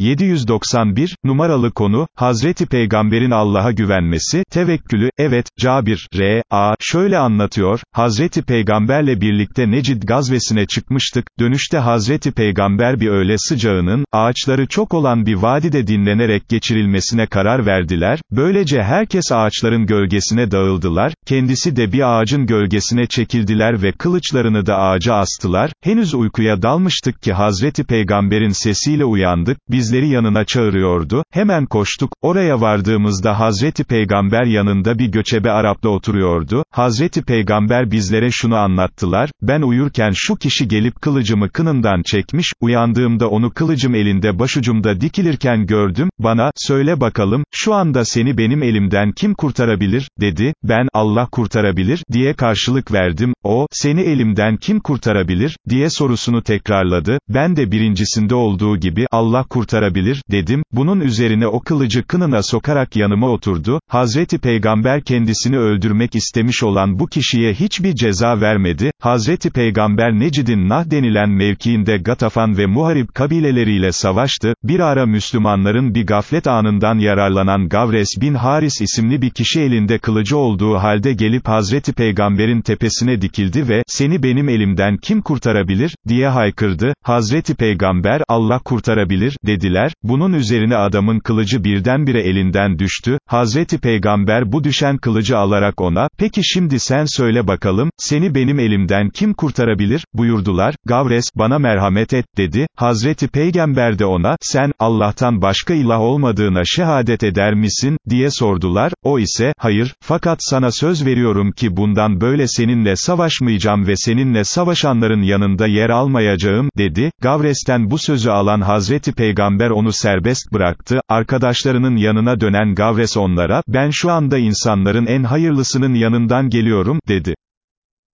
791, numaralı konu, Hazreti Peygamber'in Allah'a güvenmesi, tevekkülü, evet, Cabir, R. Şöyle anlatıyor, Hazreti Peygamberle birlikte Necid gazvesine çıkmıştık, dönüşte Hazreti Peygamber bir öğle sıcağının, ağaçları çok olan bir vadide dinlenerek geçirilmesine karar verdiler, böylece herkes ağaçların gölgesine dağıldılar, kendisi de bir ağacın gölgesine çekildiler ve kılıçlarını da ağaca astılar, henüz uykuya dalmıştık ki Hazreti Peygamber'in sesiyle uyandık, bizleri yanına çağırıyordu, hemen koştuk, oraya vardığımızda Hazreti Peygamber yanında bir göçebe Arap'la oturuyordu, Hazreti Peygamber bizlere şunu anlattılar, ben uyurken şu kişi gelip kılıcımı kınından çekmiş, uyandığımda onu kılıcım elinde başucumda dikilirken gördüm, bana, söyle bakalım, şu anda seni benim elimden kim kurtarabilir, dedi, ben, Allah kurtarabilir, diye karşılık verdim, o, seni elimden kim kurtarabilir, diye sorusunu tekrarladı, ben de birincisinde olduğu gibi, Allah kurtarabilir, dedim, bunun üzerine o kılıcı kınına sokarak yanıma oturdu, Hazreti Peygamber kendisini öldürmek istemiş olan bu kişiye hiçbir ceza vermedi, Hazreti Peygamber Necid'in Nah denilen mevkiinde Gatafan ve Muharib kabileleriyle savaştı, bir ara Müslümanların bir gaflet anından yararlanan Gavres bin Haris isimli bir kişi elinde kılıcı olduğu halde gelip Hazreti Peygamber'in tepesine dikildi ve, seni benim elimden kim kurtarabilir, diye haykırdı, Hazreti Peygamber, Allah kurtarabilir, dediler, bunun üzerine adamın kılıcı birdenbire elinden düştü, Hazreti Peygamber bu düşen kılıcı alarak ona, peki şimdi sen söyle bakalım, seni benim elimden kim kurtarabilir, buyurdular, Gavres, bana merhamet et, dedi, Hazreti Peygamber de ona, sen, Allah'tan başka ilah olmadığına şehadet eder misin, diye sordular, o ise, hayır, fakat sana söz veriyorum ki bundan böyle seninle savaşmayacağım ve seninle savaşanların yanında yer almayacağım, dedi, Gavres'ten bu sözü alan Hazreti Peygamber onu serbest bıraktı, arkadaşlarının yanına dönen Gavres onlara, ben şu anda insanların en hayırlısının yanından geliyorum, dedi.